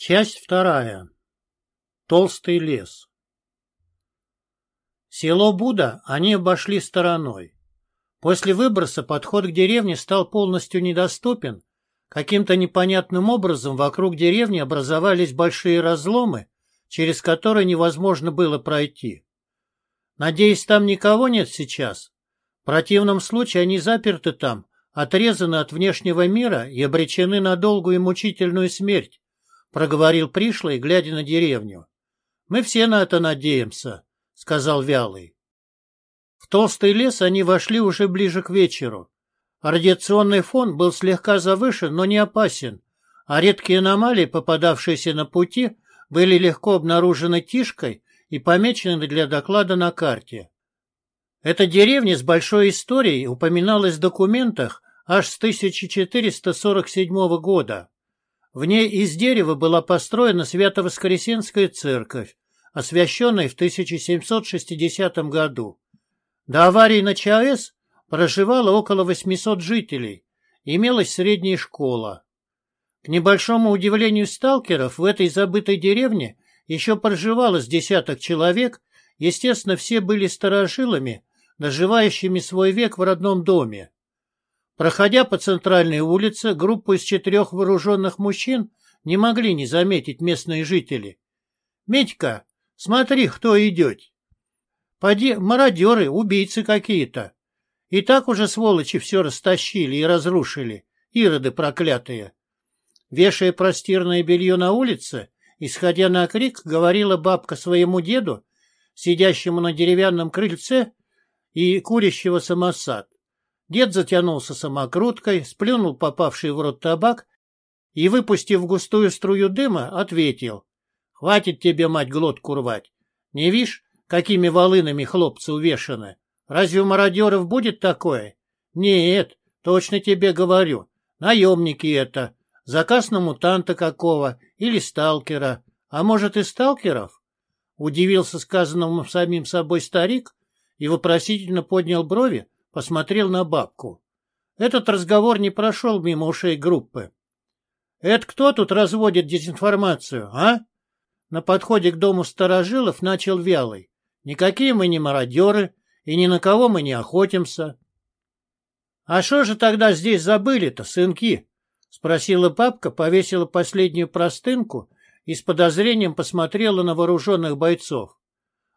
Часть вторая. Толстый лес. Село Буда они обошли стороной. После выброса подход к деревне стал полностью недоступен. Каким-то непонятным образом вокруг деревни образовались большие разломы, через которые невозможно было пройти. Надеюсь, там никого нет сейчас. В противном случае они заперты там, отрезаны от внешнего мира и обречены на долгую и мучительную смерть, — проговорил пришлый, глядя на деревню. — Мы все на это надеемся, — сказал Вялый. В толстый лес они вошли уже ближе к вечеру. Радиационный фон был слегка завышен, но не опасен, а редкие аномалии, попадавшиеся на пути, были легко обнаружены Тишкой и помечены для доклада на карте. Эта деревня с большой историей упоминалась в документах аж с 1447 года. В ней из дерева была построена Свято-Воскресенская церковь, освященная в 1760 году. До аварии на ЧАЭС проживало около 800 жителей, имелась средняя школа. К небольшому удивлению сталкеров в этой забытой деревне еще проживало с десяток человек, естественно, все были старожилами, доживающими свой век в родном доме. Проходя по центральной улице, группу из четырех вооруженных мужчин не могли не заметить местные жители. — Медька, смотри, кто идет. Поди, мародеры, убийцы какие-то. И так уже сволочи все растащили и разрушили, ироды проклятые. Вешая простирное белье на улице, исходя на крик, говорила бабка своему деду, сидящему на деревянном крыльце и курящего самосад. Дед затянулся самокруткой, сплюнул попавший в рот табак и, выпустив густую струю дыма, ответил. — Хватит тебе, мать, глотку рвать. Не вишь, какими волынами хлопцы увешаны? Разве у мародеров будет такое? Нет, точно тебе говорю. Наемники это. Заказ на мутанта какого или сталкера. А может и сталкеров? Удивился сказанному самим собой старик и вопросительно поднял брови, посмотрел на бабку. Этот разговор не прошел мимо ушей группы. «Это кто тут разводит дезинформацию, а?» На подходе к дому старожилов начал Вялый. «Никакие мы не мародеры, и ни на кого мы не охотимся». «А что же тогда здесь забыли-то, сынки?» — спросила бабка, повесила последнюю простынку и с подозрением посмотрела на вооруженных бойцов.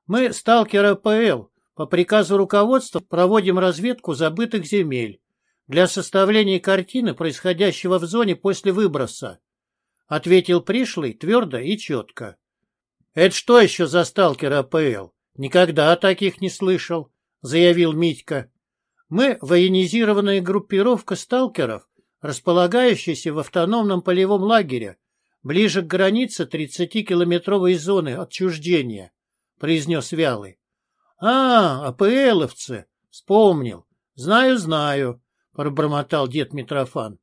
«Мы сталкеры ПЛ, по приказу руководства проводим разведку забытых земель для составления картины происходящего в зоне после выброса, ответил пришлый твердо и четко. Это что еще за сталкер АПЛ? Никогда о таких не слышал, заявил Митька. Мы военизированная группировка сталкеров, располагающаяся в автономном полевом лагере, ближе к границе 30-километровой зоны отчуждения, произнес Вялый. А, АПЛовцы. Вспомнил. Знаю, знаю, пробормотал дед Митрофан.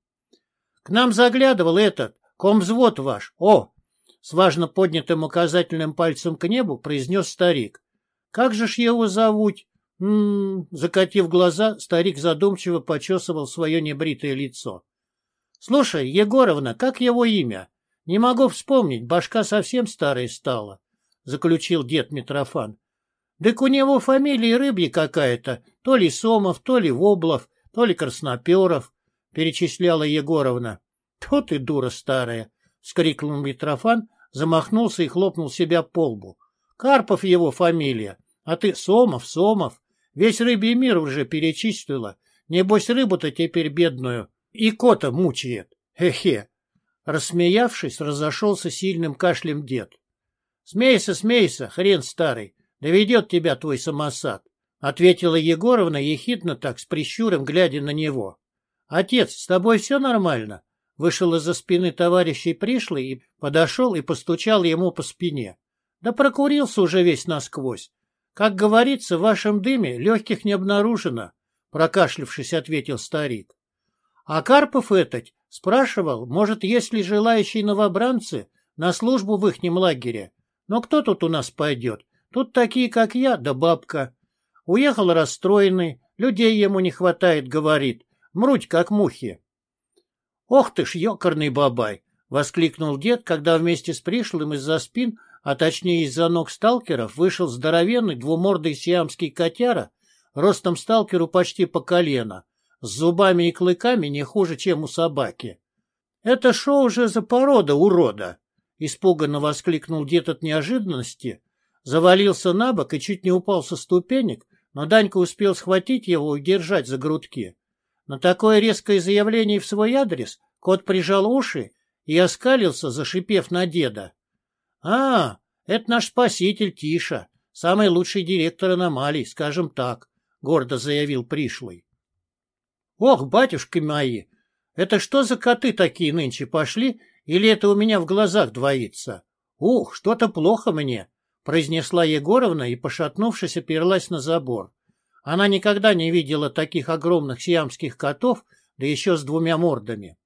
К нам заглядывал этот, комвзвод ваш. О! С важно поднятым указательным пальцем к небу произнес старик. Как же ж его зовут? М -м -м, закатив глаза, старик задумчиво почесывал свое небритое лицо. — Слушай, Егоровна, как его имя? Не могу вспомнить, башка совсем старая стала, — заключил дед Митрофан. Так у него фамилия рыбья какая-то, то ли Сомов, то ли Воблов, то ли Красноперов, — перечисляла Егоровна. — То ты дура старая! — скрикнул Митрофан, замахнулся и хлопнул себя по лбу. — Карпов его фамилия, а ты Сомов, Сомов. Весь рыбий мир уже перечислила. Небось, рыбу-то теперь бедную и кота мучает. Хе-хе. Рассмеявшись, разошелся сильным кашлем дед. — Смейся, смейся, хрен старый. Доведет тебя твой самосад, — ответила Егоровна ехидно так, с прищуром, глядя на него. — Отец, с тобой все нормально? Вышел из-за спины товарищей пришлый и подошел и постучал ему по спине. Да прокурился уже весь насквозь. Как говорится, в вашем дыме легких не обнаружено, — прокашлявшись, ответил старик. А Карпов этот спрашивал, может, есть ли желающие новобранцы на службу в ихнем лагере. Но кто тут у нас пойдет? Тут такие, как я, да бабка. Уехал расстроенный, людей ему не хватает, говорит. Мруть, как мухи. Ох ты ж, ёкарный бабай! — воскликнул дед, когда вместе с пришлым из-за спин, а точнее из-за ног сталкеров, вышел здоровенный двумордый сиамский котяра, ростом сталкеру почти по колено, с зубами и клыками не хуже, чем у собаки. — Это шо уже за порода, урода? — испуганно воскликнул дед от неожиданности, завалился на бок и чуть не упал со ступенек, но Данька успел схватить его и держать за грудки. На такое резкое заявление в свой адрес кот прижал уши и оскалился, зашипев на деда. — А, это наш спаситель Тиша, самый лучший директор аномалий, скажем так, — гордо заявил пришлый. — Ох, батюшки мои, это что за коты такие нынче пошли, или это у меня в глазах двоится? Ух, что-то плохо мне, — произнесла Егоровна и, пошатнувшись, оперлась на забор. Она никогда не видела таких огромных сиамских котов, да еще с двумя мордами.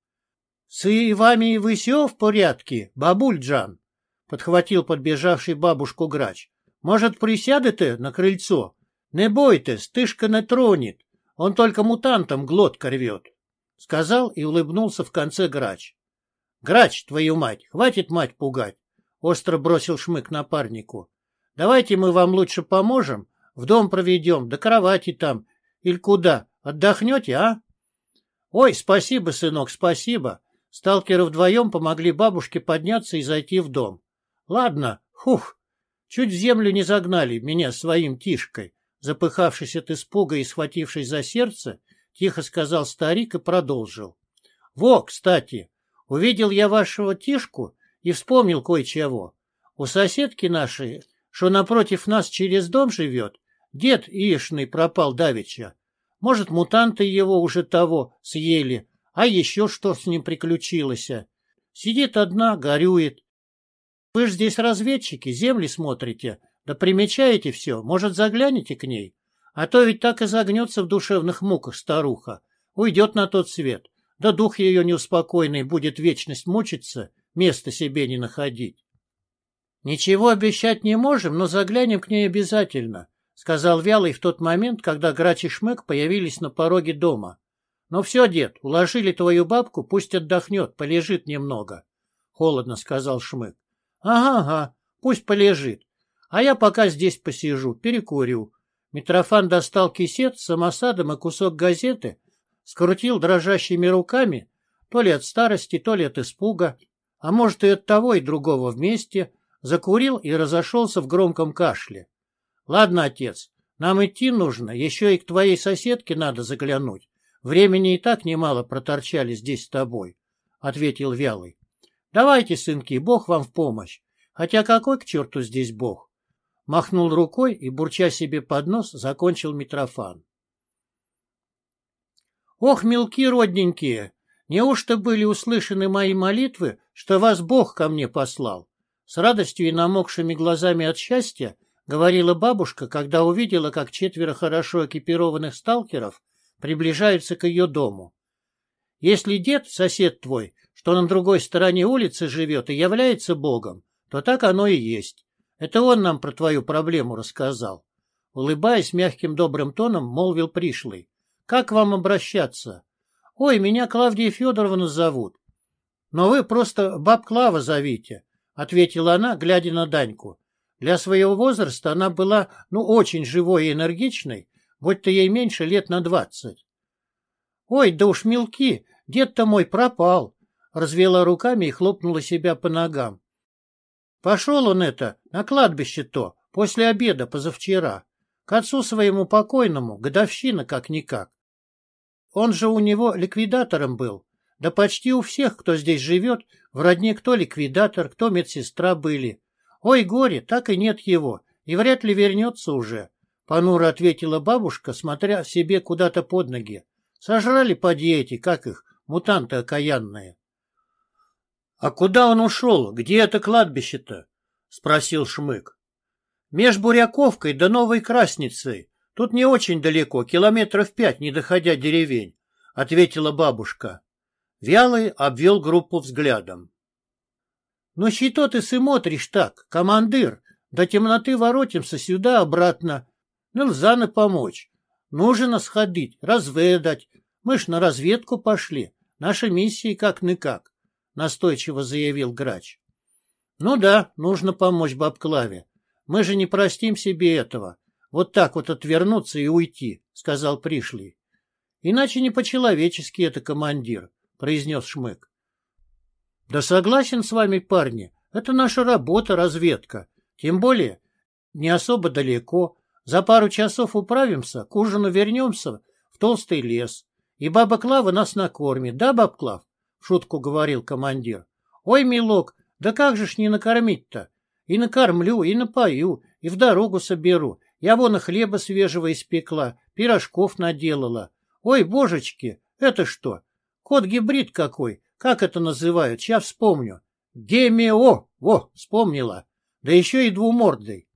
С вами и все в порядке, бабуль Джан? — подхватил подбежавший бабушку грач. — Может, присядете на крыльцо? Не бойтесь, тышка не тронет. Он только мутантам глотка рвет. Сказал и улыбнулся в конце грач. — Грач, твою мать, хватит мать пугать! — остро бросил шмык напарнику. — Давайте мы вам лучше поможем, в дом проведем, до кровати там. Или куда? Отдохнете, а? — Ой, спасибо, сынок, спасибо. Сталкеры вдвоем помогли бабушке подняться и зайти в дом. Ладно, хух, чуть в землю не загнали меня своим тишкой. Запыхавшись от испуга и схватившись за сердце, тихо сказал старик и продолжил. Во, кстати, увидел я вашего тишку и вспомнил кое-чего. У соседки нашей, что напротив нас через дом живет, дед Ишный пропал давеча. Может, мутанты его уже того съели, а еще что с ним приключилось? Сидит одна, горюет. Вы ж здесь разведчики, земли смотрите, да примечаете все, может, заглянете к ней? А то ведь так и загнется в душевных муках старуха, уйдет на тот свет, да дух ее неуспокойный будет вечность мучиться, места себе не находить. — Ничего обещать не можем, но заглянем к ней обязательно, — сказал Вялый в тот момент, когда Грач и Шмык появились на пороге дома. — Ну все, дед, уложили твою бабку, пусть отдохнет, полежит немного. — холодно сказал Шмык. — Ага, ага, пусть полежит. А я пока здесь посижу, перекурю. Митрофан достал кисет с самосадом и кусок газеты, скрутил дрожащими руками, то ли от старости, то ли от испуга, а может и от того и другого вместе, закурил и разошелся в громком кашле. — Ладно, отец, нам идти нужно, еще и к твоей соседке надо заглянуть. Времени и так немало проторчали здесь с тобой, — ответил Вялый. — Давайте, сынки, Бог вам в помощь. Хотя какой к черту здесь Бог? Махнул рукой и, бурча себе под нос, закончил Митрофан. Ох, мелки родненькие, неужто были услышаны мои молитвы, что вас Бог ко мне послал? С радостью и намокшими глазами от счастья говорила бабушка, когда увидела, как четверо хорошо экипированных сталкеров приближаются к ее дому. Если дед, сосед твой, что на другой стороне улицы живет и является Богом, то так оно и есть. Это он нам про твою проблему рассказал. Улыбаясь мягким добрым тоном, молвил пришлый. Как вам обращаться? Ой, меня Клавдия Федоровна зовут. Но вы просто баб Клава зовите, ответила она, глядя на Даньку. Для своего возраста она была, ну, очень живой и энергичной, будь-то ей меньше лет на двадцать. — Ой, да уж мелки, дед-то мой пропал, — развела руками и хлопнула себя по ногам. Пошел он это, на кладбище-то, после обеда позавчера, к отцу своему покойному, годовщина как-никак. Он же у него ликвидатором был, да почти у всех, кто здесь живет, в родне кто ликвидатор, кто медсестра были. Ой, горе, так и нет его, и вряд ли вернется уже. — понуро ответила бабушка, смотря себе куда-то под ноги. Сожрали поди эти, как их, мутанты окаянные. — А куда он ушел? Где это кладбище-то? — спросил Шмык. — Меж Буряковкой да Новой Красницей. Тут не очень далеко, километров пять, не доходя деревень, — ответила бабушка. Вялый обвел группу взглядом. — Ну, что ты смотришь так, командир? До темноты воротимся сюда-обратно. Нельзя на помочь. Нужно сходить, разведать. Мы ж на разведку пошли. Наша миссия как-никак. — настойчиво заявил грач. — Ну да, нужно помочь бабклаве. Мы же не простим себе этого. Вот так вот отвернуться и уйти, — сказал пришлый. — Иначе не по-человечески это командир, — произнес Шмык. — Да согласен с вами, парни, это наша работа, разведка. Тем более, не особо далеко. За пару часов управимся, к ужину вернемся в толстый лес. И баба Клава нас накормит, да, баб Клав? — шутку говорил командир. — Ой, милок, да как же ж не накормить-то? И накормлю, и напою, и в дорогу соберу. Я вон и хлеба свежего испекла, пирожков наделала. Ой, божечки, это что? Кот-гибрид какой, как это называют, сейчас вспомню. ГМО, во, вспомнила. Да еще и двумордый.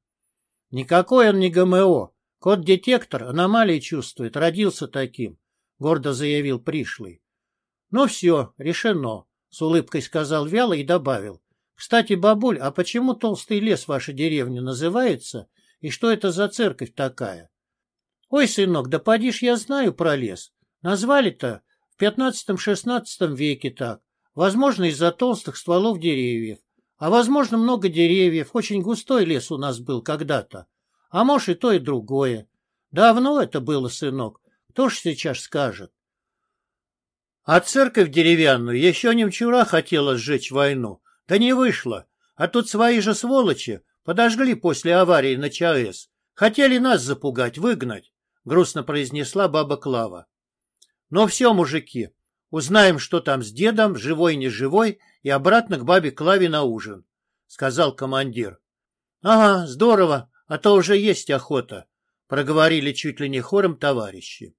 Никакой он не ГМО. Кот-детектор аномалии чувствует, родился таким, гордо заявил пришлый. Ну все, решено, с улыбкой сказал вяло и добавил. Кстати, бабуль, а почему толстый лес ваша деревня называется, и что это за церковь такая? Ой, сынок, да поди я знаю про лес. Назвали-то в пятнадцатом-шестнадцатом веке так. Возможно, из-за толстых стволов деревьев. А возможно, много деревьев, очень густой лес у нас был когда-то. А может, и то, и другое. Давно это было, сынок. Кто ж сейчас скажет? А церковь деревянную еще не хотела сжечь войну. Да не вышло. А тут свои же сволочи подожгли после аварии на ЧАЭС. Хотели нас запугать, выгнать, — грустно произнесла баба Клава. Но все, мужики, узнаем, что там с дедом, живой, не живой, и обратно к бабе Клаве на ужин, — сказал командир. — Ага, здорово, а то уже есть охота, — проговорили чуть ли не хором товарищи.